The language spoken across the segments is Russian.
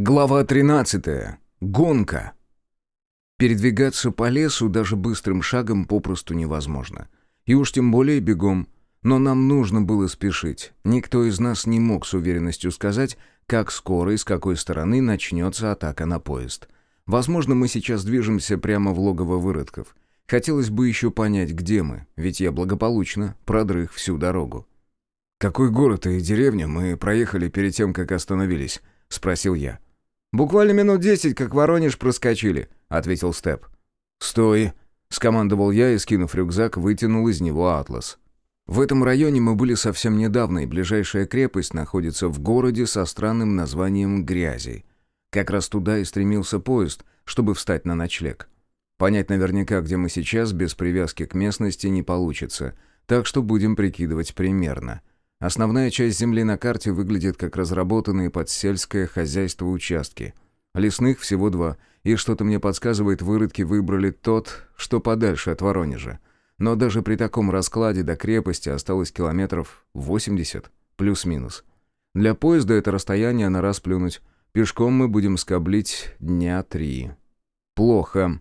Глава 13. Гонка. Передвигаться по лесу даже быстрым шагом попросту невозможно. И уж тем более бегом. Но нам нужно было спешить. Никто из нас не мог с уверенностью сказать, как скоро и с какой стороны начнется атака на поезд. Возможно, мы сейчас движемся прямо в логово выродков. Хотелось бы еще понять, где мы, ведь я благополучно продрых всю дорогу. «Какой город и деревня мы проехали перед тем, как остановились?» — спросил я. «Буквально минут десять, как Воронеж проскочили», — ответил Степ. «Стой!» — скомандовал я и, скинув рюкзак, вытянул из него атлас. В этом районе мы были совсем недавно, и ближайшая крепость находится в городе со странным названием Грязи. Как раз туда и стремился поезд, чтобы встать на ночлег. Понять наверняка, где мы сейчас, без привязки к местности не получится, так что будем прикидывать примерно. Основная часть земли на карте выглядит как разработанные под сельское хозяйство участки. Лесных всего два, и что-то мне подсказывает, выродки выбрали тот, что подальше от Воронежа. Но даже при таком раскладе до крепости осталось километров 80, плюс-минус. Для поезда это расстояние на раз плюнуть. Пешком мы будем скоблить дня три. Плохо.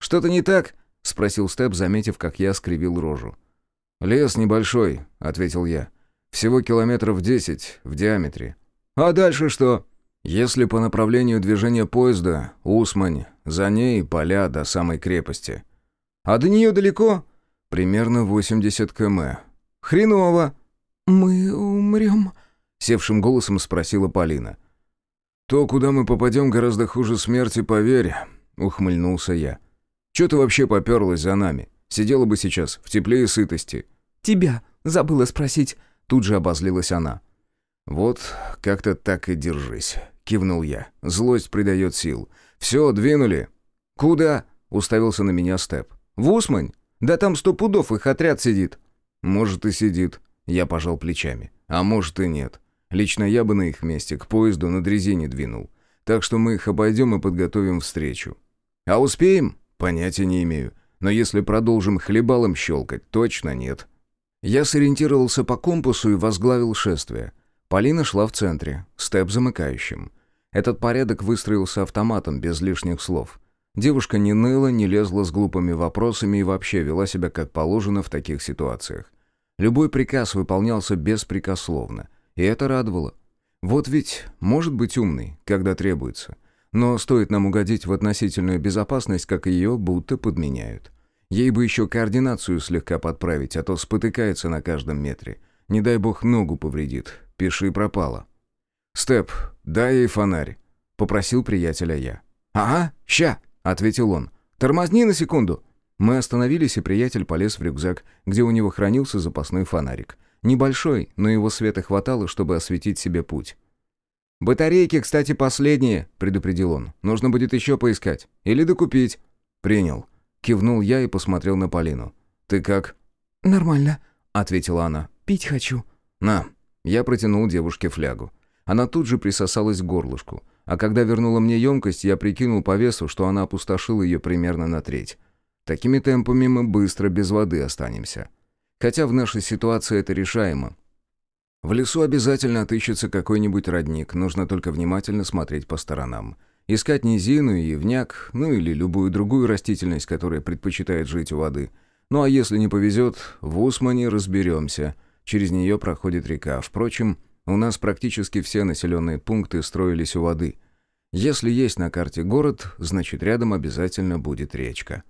«Что-то не так?» — спросил Степ, заметив, как я скривил рожу. «Лес небольшой», — ответил я. Всего километров десять в диаметре. А дальше что? Если по направлению движения поезда, Усмань, за ней поля до самой крепости. А до нее далеко? Примерно 80 км. Хреново. Мы умрем? Севшим голосом спросила Полина. То, куда мы попадем, гораздо хуже смерти, поверь, ухмыльнулся я. Че ты вообще поперлась за нами? Сидела бы сейчас в тепле и сытости. Тебя забыла спросить. Тут же обозлилась она. «Вот как-то так и держись», — кивнул я. «Злость придает сил. Все, двинули». «Куда?» — уставился на меня Степ. «В Усмань? Да там сто пудов их отряд сидит». «Может, и сидит». Я пожал плечами. «А может, и нет. Лично я бы на их месте к поезду на дрезине двинул. Так что мы их обойдем и подготовим встречу». «А успеем?» «Понятия не имею. Но если продолжим хлебалом щелкать, точно нет». Я сориентировался по компасу и возглавил шествие. Полина шла в центре, степ замыкающим. Этот порядок выстроился автоматом, без лишних слов. Девушка не ныла, не лезла с глупыми вопросами и вообще вела себя как положено в таких ситуациях. Любой приказ выполнялся беспрекословно, и это радовало. Вот ведь может быть умный, когда требуется. Но стоит нам угодить в относительную безопасность, как ее будто подменяют. Ей бы еще координацию слегка подправить, а то спотыкается на каждом метре. Не дай бог ногу повредит. Пиши пропало. «Степ, дай ей фонарь», — попросил приятеля я. «Ага, ща», — ответил он. «Тормозни на секунду». Мы остановились, и приятель полез в рюкзак, где у него хранился запасной фонарик. Небольшой, но его света хватало, чтобы осветить себе путь. «Батарейки, кстати, последние», — предупредил он. «Нужно будет еще поискать. Или докупить». «Принял». Кивнул я и посмотрел на Полину. «Ты как?» «Нормально», — ответила она. «Пить хочу». «На». Я протянул девушке флягу. Она тут же присосалась к горлышку. А когда вернула мне емкость, я прикинул по весу, что она опустошила ее примерно на треть. Такими темпами мы быстро без воды останемся. Хотя в нашей ситуации это решаемо. В лесу обязательно отыщется какой-нибудь родник, нужно только внимательно смотреть по сторонам. Искать низину и явняк, ну или любую другую растительность, которая предпочитает жить у воды. Ну а если не повезет, в Усмане разберемся. Через нее проходит река. Впрочем, у нас практически все населенные пункты строились у воды. Если есть на карте город, значит рядом обязательно будет речка.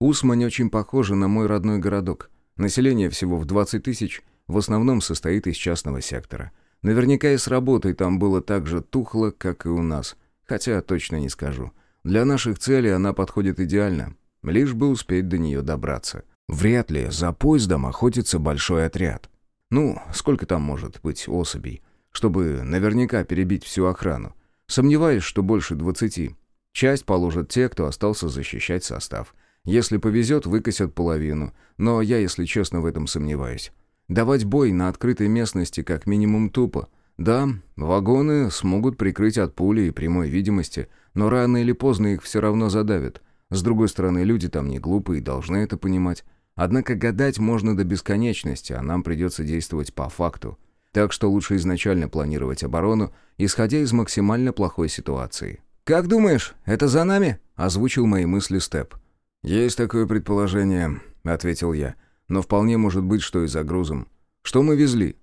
Усмань очень похожа на мой родной городок. Население всего в 20 тысяч, в основном состоит из частного сектора. Наверняка и с работой там было так же тухло, как и у нас – Хотя точно не скажу. Для наших целей она подходит идеально, лишь бы успеть до нее добраться. Вряд ли за поездом охотится большой отряд. Ну, сколько там может быть особей, чтобы наверняка перебить всю охрану. Сомневаюсь, что больше двадцати. Часть положат те, кто остался защищать состав. Если повезет, выкосят половину, но я, если честно, в этом сомневаюсь. Давать бой на открытой местности как минимум тупо — да, вагоны смогут прикрыть от пули и прямой видимости, но рано или поздно их все равно задавят. С другой стороны, люди там не глупые и должны это понимать. Однако гадать можно до бесконечности, а нам придется действовать по факту. Так что лучше изначально планировать оборону, исходя из максимально плохой ситуации. «Как думаешь, это за нами?» — озвучил мои мысли Степ. «Есть такое предположение», — ответил я. «Но вполне может быть, что и за грузом. Что мы везли?»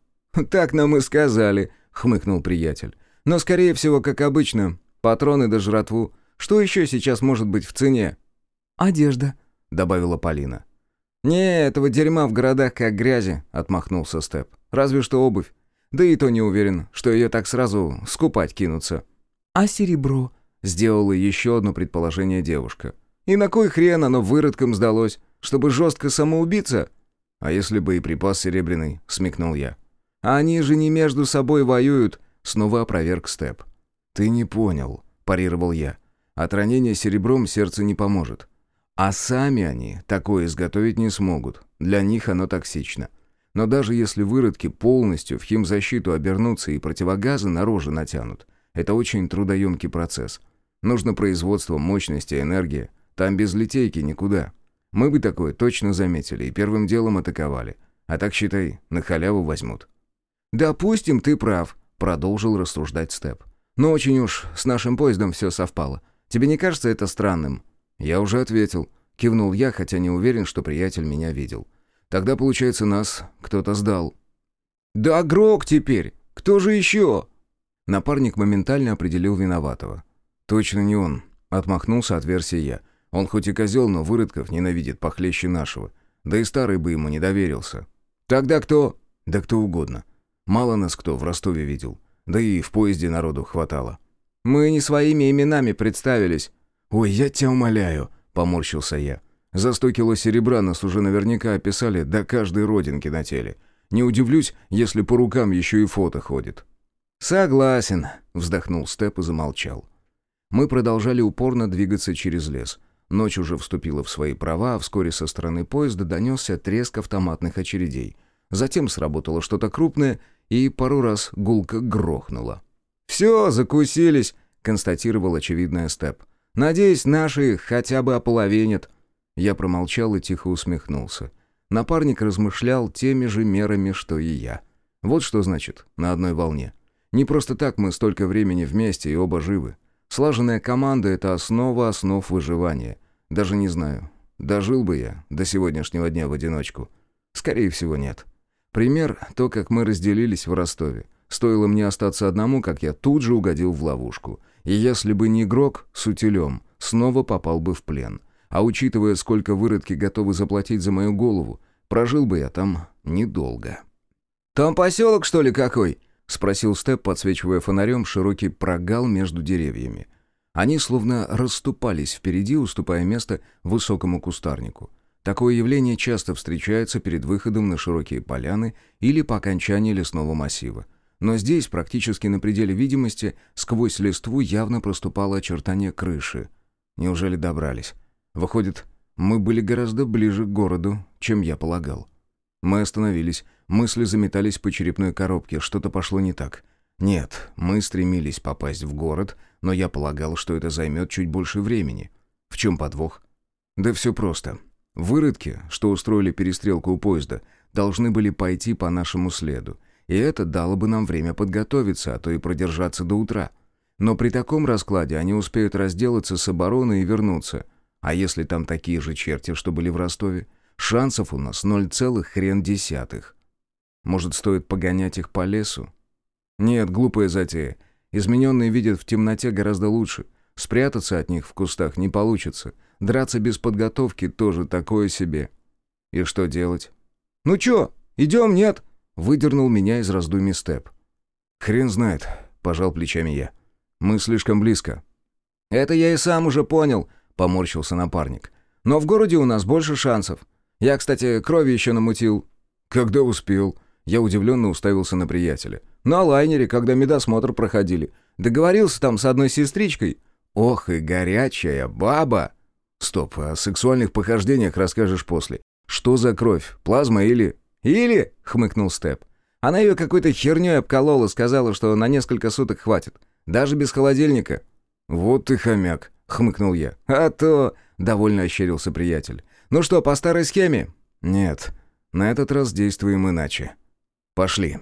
«Так нам и сказали», — хмыкнул приятель. «Но, скорее всего, как обычно, патроны до жратву. Что еще сейчас может быть в цене?» «Одежда», — добавила Полина. «Не, этого дерьма в городах как грязи», — отмахнулся Степ. «Разве что обувь. Да и то не уверен, что ее так сразу скупать кинутся». «А серебро?» — сделала еще одно предположение девушка. «И на кой хрен оно выродком сдалось? Чтобы жестко самоубиться?» «А если бы и припас серебряный?» — смекнул я. «А они же не между собой воюют», — снова опроверг Степ. «Ты не понял», — парировал я. «От ранения серебром сердце не поможет. А сами они такое изготовить не смогут. Для них оно токсично. Но даже если выродки полностью в химзащиту обернутся и противогазы на рожи натянут, это очень трудоемкий процесс. Нужно производство, мощности, энергия. Там без литейки никуда. Мы бы такое точно заметили и первым делом атаковали. А так, считай, на халяву возьмут. «Допустим, ты прав», — продолжил рассуждать Степ. «Но очень уж с нашим поездом все совпало. Тебе не кажется это странным?» «Я уже ответил», — кивнул я, хотя не уверен, что приятель меня видел. Тогда, получается, нас кто-то сдал. «Да Грок теперь! Кто же еще?» Напарник моментально определил виноватого. «Точно не он», — отмахнулся от версии я. «Он хоть и козел, но выродков ненавидит похлеще нашего. Да и старый бы ему не доверился». «Тогда кто?» «Да кто угодно. Мало нас кто в Ростове видел. Да и в поезде народу хватало». «Мы не своими именами представились». «Ой, я тебя умоляю», — поморщился я. За сто кило серебра нас уже наверняка описали до каждой родинки на теле. Не удивлюсь, если по рукам еще и фото ходит». «Согласен», — вздохнул Степ и замолчал. Мы продолжали упорно двигаться через лес. Ночь уже вступила в свои права, а вскоре со стороны поезда донесся треск автоматных очередей. Затем сработало что-то крупное, и пару раз гулко грохнуло. «Все, закусились», — констатировал очевидное Степ. «Надеюсь, наши хотя бы ополовинят». Я промолчал и тихо усмехнулся. Напарник размышлял теми же мерами, что и я. Вот что значит «на одной волне». Не просто так мы столько времени вместе и оба живы. Слаженная команда — это основа основ выживания. Даже не знаю, дожил бы я до сегодняшнего дня в одиночку. Скорее всего, нет. Пример — то, как мы разделились в Ростове. Стоило мне остаться одному, как я тут же угодил в ловушку. И если бы не игрок с утилем, снова попал бы в плен — а учитывая, сколько выродки готовы заплатить за мою голову, прожил бы я там недолго. «Там поселок, что ли, какой?» — спросил Степ, подсвечивая фонарем широкий прогал между деревьями. Они словно расступались впереди, уступая место высокому кустарнику. Такое явление часто встречается перед выходом на широкие поляны или по окончании лесного массива. Но здесь, практически на пределе видимости, сквозь листву явно проступало очертание крыши. Неужели добрались? Выходит, мы были гораздо ближе к городу, чем я полагал. Мы остановились, мысли заметались по черепной коробке, что-то пошло не так. Нет, мы стремились попасть в город, но я полагал, что это займет чуть больше времени. В чем подвох? Да все просто. Выродки, что устроили перестрелку у поезда, должны были пойти по нашему следу, и это дало бы нам время подготовиться, а то и продержаться до утра. Но при таком раскладе они успеют разделаться с обороной и вернуться — а если там такие же черти, что были в Ростове? Шансов у нас ноль целых хрен десятых. Может, стоит погонять их по лесу? Нет, глупая затея. Измененные видят в темноте гораздо лучше. Спрятаться от них в кустах не получится. Драться без подготовки тоже такое себе. И что делать? «Ну чё, идем, нет?» Выдернул меня из раздумий Степ. «Хрен знает», — пожал плечами я. «Мы слишком близко». «Это я и сам уже понял», — поморщился напарник. «Но в городе у нас больше шансов. Я, кстати, крови еще намутил». «Когда успел?» Я удивленно уставился на приятеля. «На лайнере, когда медосмотр проходили. Договорился там с одной сестричкой». «Ох и горячая баба!» «Стоп, о сексуальных похождениях расскажешь после. Что за кровь? Плазма или...» «Или?» — хмыкнул Степ. «Она ее какой-то херней обколола, сказала, что на несколько суток хватит. Даже без холодильника». «Вот ты хомяк», хмыкнул я. «А то...» — довольно ощерился приятель. «Ну что, по старой схеме?» «Нет, на этот раз действуем иначе. Пошли».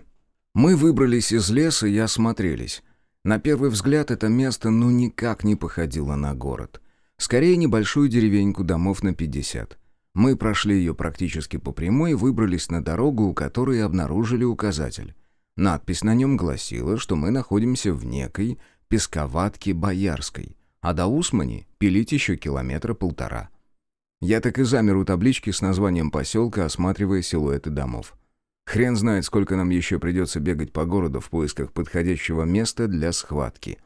Мы выбрались из леса и осмотрелись. На первый взгляд это место ну никак не походило на город. Скорее небольшую деревеньку домов на 50. Мы прошли ее практически по прямой и выбрались на дорогу, у которой обнаружили указатель. Надпись на нем гласила, что мы находимся в некой песковатке Боярской, а до Усмани пилить еще километра полтора. Я так и замер у таблички с названием поселка, осматривая силуэты домов. Хрен знает, сколько нам еще придется бегать по городу в поисках подходящего места для схватки.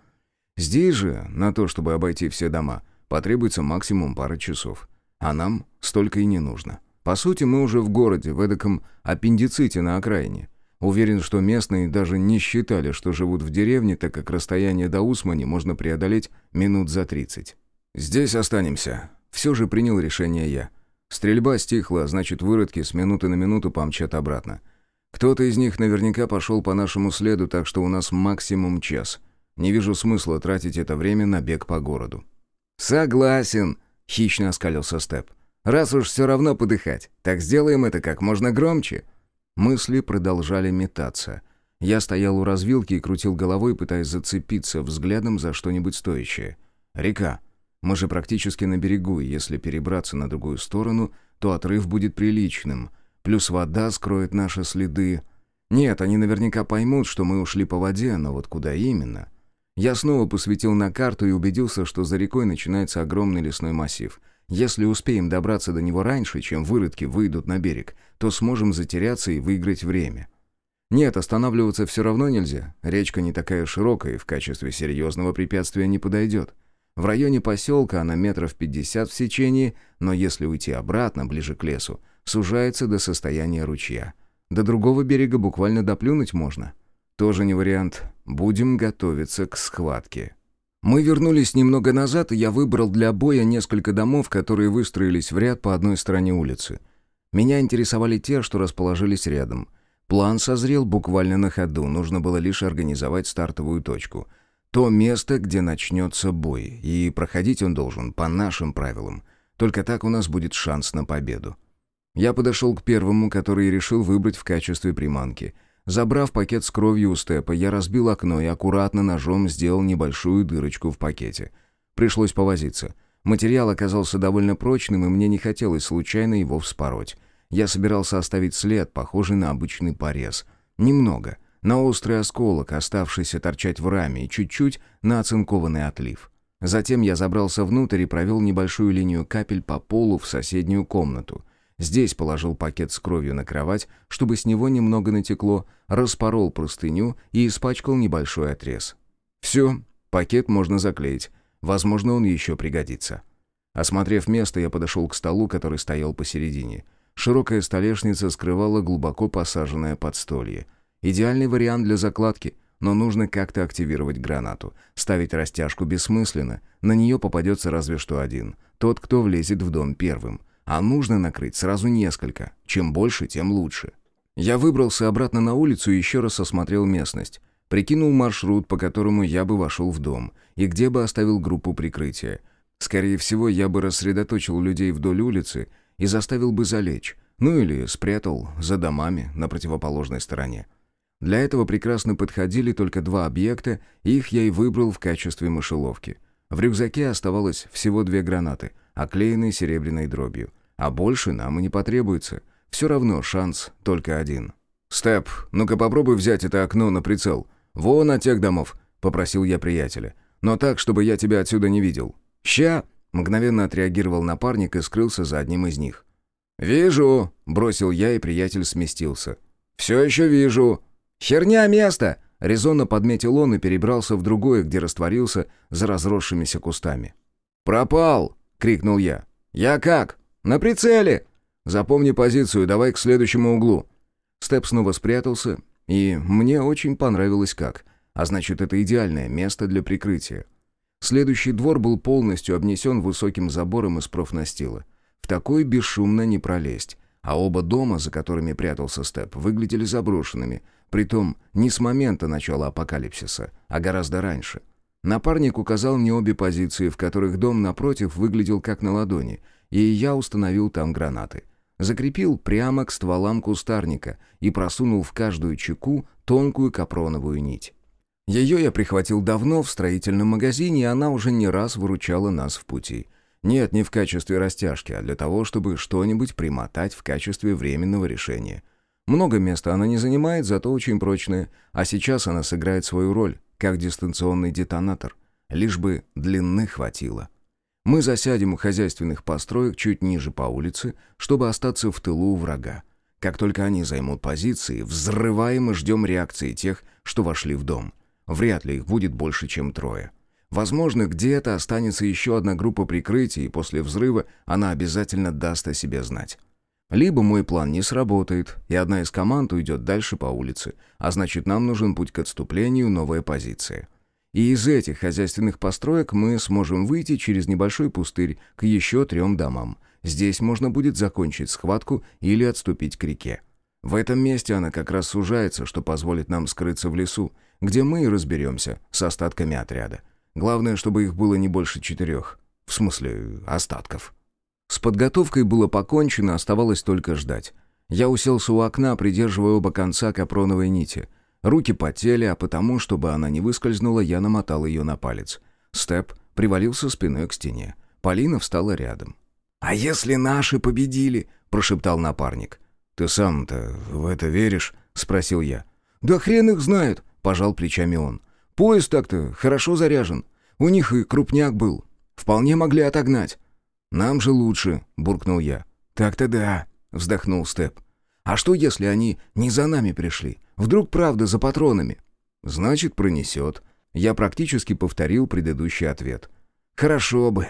Здесь же, на то, чтобы обойти все дома, потребуется максимум пара часов. А нам столько и не нужно. По сути, мы уже в городе, в эдаком аппендиците на окраине. Уверен, что местные даже не считали, что живут в деревне, так как расстояние до Усмани можно преодолеть минут за 30. «Здесь останемся». Все же принял решение я. Стрельба стихла, значит, выродки с минуты на минуту помчат обратно. Кто-то из них наверняка пошел по нашему следу, так что у нас максимум час. Не вижу смысла тратить это время на бег по городу. «Согласен», — хищно оскалился Степ. «Раз уж все равно подыхать, так сделаем это как можно громче». Мысли продолжали метаться. Я стоял у развилки и крутил головой, пытаясь зацепиться взглядом за что-нибудь стоящее. Река. Мы же практически на берегу, и если перебраться на другую сторону, то отрыв будет приличным. Плюс вода скроет наши следы. Нет, они наверняка поймут, что мы ушли по воде, но вот куда именно? Я снова посветил на карту и убедился, что за рекой начинается огромный лесной массив — если успеем добраться до него раньше, чем выродки выйдут на берег, то сможем затеряться и выиграть время. Нет, останавливаться все равно нельзя. Речка не такая широкая и в качестве серьезного препятствия не подойдет. В районе поселка она метров пятьдесят в сечении, но если уйти обратно, ближе к лесу, сужается до состояния ручья. До другого берега буквально доплюнуть можно. Тоже не вариант. Будем готовиться к схватке. Мы вернулись немного назад, и я выбрал для боя несколько домов, которые выстроились в ряд по одной стороне улицы. Меня интересовали те, что расположились рядом. План созрел буквально на ходу, нужно было лишь организовать стартовую точку. То место, где начнется бой, и проходить он должен по нашим правилам. Только так у нас будет шанс на победу. Я подошел к первому, который решил выбрать в качестве приманки — Забрав пакет с кровью у Степа, я разбил окно и аккуратно ножом сделал небольшую дырочку в пакете. Пришлось повозиться. Материал оказался довольно прочным, и мне не хотелось случайно его вспороть. Я собирался оставить след, похожий на обычный порез. Немного. На острый осколок, оставшийся торчать в раме, и чуть-чуть на оцинкованный отлив. Затем я забрался внутрь и провел небольшую линию капель по полу в соседнюю комнату — Здесь положил пакет с кровью на кровать, чтобы с него немного натекло, распорол простыню и испачкал небольшой отрез. Все, пакет можно заклеить. Возможно, он еще пригодится. Осмотрев место, я подошел к столу, который стоял посередине. Широкая столешница скрывала глубоко посаженное подстолье. Идеальный вариант для закладки, но нужно как-то активировать гранату. Ставить растяжку бессмысленно, на нее попадется разве что один. Тот, кто влезет в дом первым — а нужно накрыть сразу несколько. Чем больше, тем лучше. Я выбрался обратно на улицу и еще раз осмотрел местность. Прикинул маршрут, по которому я бы вошел в дом, и где бы оставил группу прикрытия. Скорее всего, я бы рассредоточил людей вдоль улицы и заставил бы залечь, ну или спрятал за домами на противоположной стороне. Для этого прекрасно подходили только два объекта, их я и выбрал в качестве мышеловки. В рюкзаке оставалось всего две гранаты — оклеенный серебряной дробью. А больше нам и не потребуется. Все равно шанс только один. «Степ, ну-ка попробуй взять это окно на прицел. Вон от тех домов», — попросил я приятеля. «Но так, чтобы я тебя отсюда не видел». «Ща!» — мгновенно отреагировал напарник и скрылся за одним из них. «Вижу!» — бросил я, и приятель сместился. «Все еще вижу!» «Херня место!» — резонно подметил он и перебрался в другое, где растворился за разросшимися кустами. «Пропал!» крикнул я. «Я как? На прицеле!» «Запомни позицию, давай к следующему углу». Степ снова спрятался, и мне очень понравилось как. А значит, это идеальное место для прикрытия. Следующий двор был полностью обнесен высоким забором из профнастила. В такой бесшумно не пролезть. А оба дома, за которыми прятался Степ, выглядели заброшенными. Притом не с момента начала апокалипсиса, а гораздо раньше — Напарник указал мне обе позиции, в которых дом напротив выглядел как на ладони, и я установил там гранаты. Закрепил прямо к стволам кустарника и просунул в каждую чеку тонкую капроновую нить. Ее я прихватил давно в строительном магазине, и она уже не раз выручала нас в пути. Нет, не в качестве растяжки, а для того, чтобы что-нибудь примотать в качестве временного решения. Много места она не занимает, зато очень прочная, а сейчас она сыграет свою роль, как дистанционный детонатор. Лишь бы длины хватило. Мы засядем у хозяйственных построек чуть ниже по улице, чтобы остаться в тылу у врага. Как только они займут позиции, взрываем и ждем реакции тех, что вошли в дом. Вряд ли их будет больше, чем трое. Возможно, где-то останется еще одна группа прикрытия, и после взрыва она обязательно даст о себе знать. Либо мой план не сработает, и одна из команд уйдет дальше по улице, а значит нам нужен путь к отступлению, новая позиция. И из этих хозяйственных построек мы сможем выйти через небольшой пустырь к еще трем домам. Здесь можно будет закончить схватку или отступить к реке. В этом месте она как раз сужается, что позволит нам скрыться в лесу, где мы и разберемся с остатками отряда. Главное, чтобы их было не больше четырех. В смысле, остатков. С подготовкой было покончено, оставалось только ждать. Я уселся у окна, придерживая оба конца капроновой нити. Руки потели, а потому, чтобы она не выскользнула, я намотал ее на палец. Степ привалился спиной к стене. Полина встала рядом. «А если наши победили?» – прошептал напарник. «Ты сам-то в это веришь?» – спросил я. «Да хрен их знает!» – пожал плечами он. Поезд так-то хорошо заряжен. У них и крупняк был. Вполне могли отогнать». «Нам же лучше», — буркнул я. «Так-то да», — вздохнул Степ. «А что, если они не за нами пришли? Вдруг правда за патронами?» «Значит, пронесет». Я практически повторил предыдущий ответ. «Хорошо бы».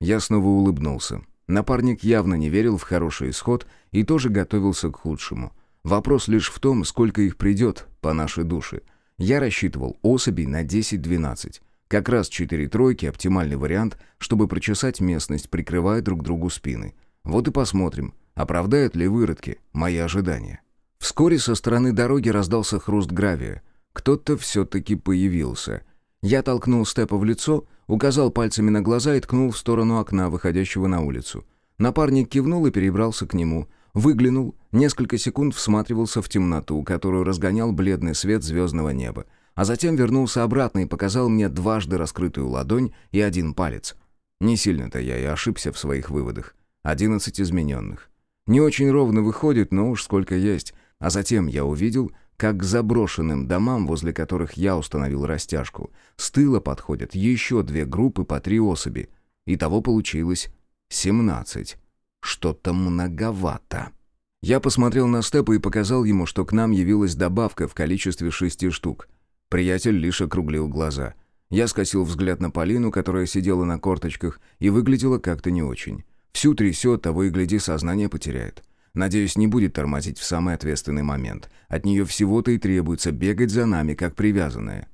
Я снова улыбнулся. Напарник явно не верил в хороший исход и тоже готовился к худшему. Вопрос лишь в том, сколько их придет по нашей душе — я рассчитывал особей на 10-12. Как раз четыре тройки – оптимальный вариант, чтобы прочесать местность, прикрывая друг другу спины. Вот и посмотрим, оправдают ли выродки мои ожидания. Вскоре со стороны дороги раздался хруст гравия. Кто-то все-таки появился. Я толкнул Степа в лицо, указал пальцами на глаза и ткнул в сторону окна, выходящего на улицу. Напарник кивнул и перебрался к нему – Выглянул, несколько секунд всматривался в темноту, которую разгонял бледный свет звездного неба, а затем вернулся обратно и показал мне дважды раскрытую ладонь и один палец. Не сильно-то я и ошибся в своих выводах. Одиннадцать измененных. Не очень ровно выходит, но уж сколько есть. А затем я увидел, как к заброшенным домам, возле которых я установил растяжку, с тыла подходят еще две группы по три особи. Итого получилось семнадцать. Что-то многовато. Я посмотрел на Степа и показал ему, что к нам явилась добавка в количестве шести штук. Приятель лишь округлил глаза. Я скосил взгляд на Полину, которая сидела на корточках и выглядела как-то не очень. Всю трясет, того и гляди, сознание потеряет. Надеюсь, не будет тормозить в самый ответственный момент. От нее всего-то и требуется бегать за нами, как привязанная.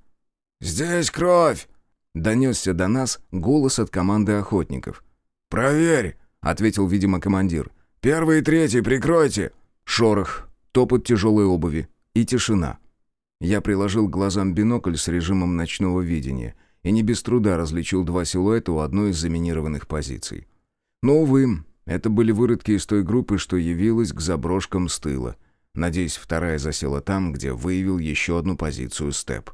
«Здесь кровь!» Донесся до нас голос от команды охотников. «Проверь!» — ответил, видимо, командир. «Первый и третий, прикройте!» Шорох, топот тяжелой обуви и тишина. Я приложил к глазам бинокль с режимом ночного видения и не без труда различил два силуэта у одной из заминированных позиций. Но, увы, это были выродки из той группы, что явилась к заброшкам с тыла. Надеюсь, вторая засела там, где выявил еще одну позицию степ.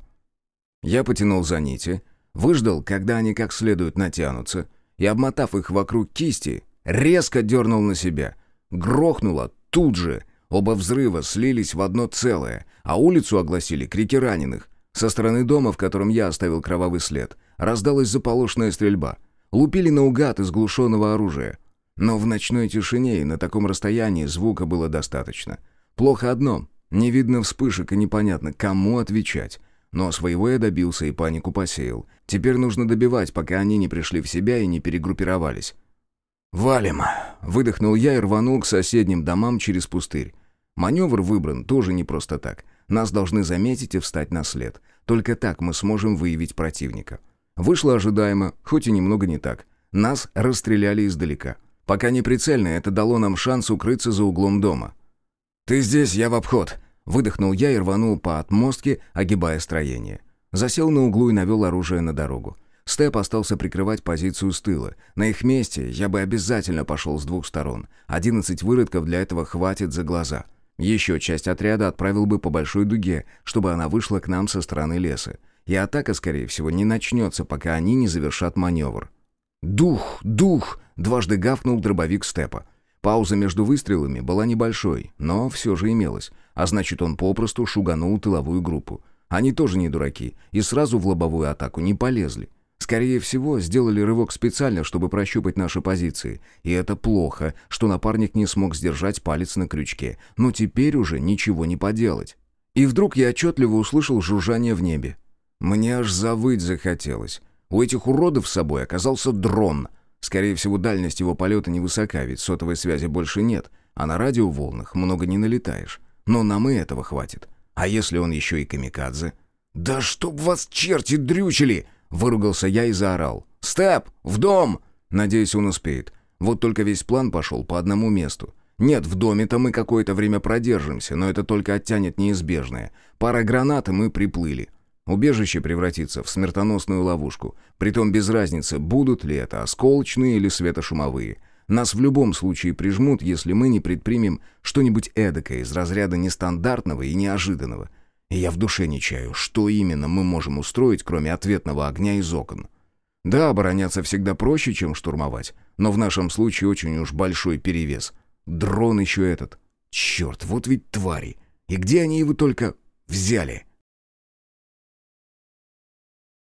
Я потянул за нити, выждал, когда они как следует натянутся, и, обмотав их вокруг кисти, резко дернул на себя. Грохнуло тут же. Оба взрыва слились в одно целое, а улицу огласили крики раненых. Со стороны дома, в котором я оставил кровавый след, раздалась заполошная стрельба. Лупили наугад из глушенного оружия. Но в ночной тишине и на таком расстоянии звука было достаточно. Плохо одно. Не видно вспышек и непонятно, кому отвечать. Но своего я добился и панику посеял. Теперь нужно добивать, пока они не пришли в себя и не перегруппировались. «Валим!» — выдохнул я и рванул к соседним домам через пустырь. Маневр выбран тоже не просто так. Нас должны заметить и встать на след. Только так мы сможем выявить противника. Вышло ожидаемо, хоть и немного не так. Нас расстреляли издалека. Пока не прицельно, это дало нам шанс укрыться за углом дома. «Ты здесь, я в обход!» Выдохнул я и рванул по отмостке, огибая строение. Засел на углу и навел оружие на дорогу. Степ остался прикрывать позицию с тыла. На их месте я бы обязательно пошел с двух сторон. Одиннадцать выродков для этого хватит за глаза. Еще часть отряда отправил бы по большой дуге, чтобы она вышла к нам со стороны леса. И атака, скорее всего, не начнется, пока они не завершат маневр. «Дух! Дух!» — дважды гавкнул дробовик Степа. Пауза между выстрелами была небольшой, но все же имелась, а значит он попросту шуганул тыловую группу. Они тоже не дураки и сразу в лобовую атаку не полезли. Скорее всего, сделали рывок специально, чтобы прощупать наши позиции. И это плохо, что напарник не смог сдержать палец на крючке. Но теперь уже ничего не поделать. И вдруг я отчетливо услышал жужжание в небе. Мне аж завыть захотелось. У этих уродов с собой оказался дрон. Скорее всего, дальность его полета невысока, ведь сотовой связи больше нет, а на радиоволнах много не налетаешь. Но нам и этого хватит. А если он еще и камикадзе? «Да чтоб вас черти дрючили!» — выругался я и заорал. «Степ! В дом!» Надеюсь, он успеет. Вот только весь план пошел по одному месту. Нет, в доме-то мы какое-то время продержимся, но это только оттянет неизбежное. Пара гранат, и мы приплыли. Убежище превратится в смертоносную ловушку. Притом без разницы, будут ли это осколочные или светошумовые. Нас в любом случае прижмут, если мы не предпримем что-нибудь эдакое из разряда нестандартного и неожиданного. И я в душе не чаю, что именно мы можем устроить, кроме ответного огня из окон. Да, обороняться всегда проще, чем штурмовать, но в нашем случае очень уж большой перевес. Дрон еще этот. Черт, вот ведь твари. И где они его только взяли?»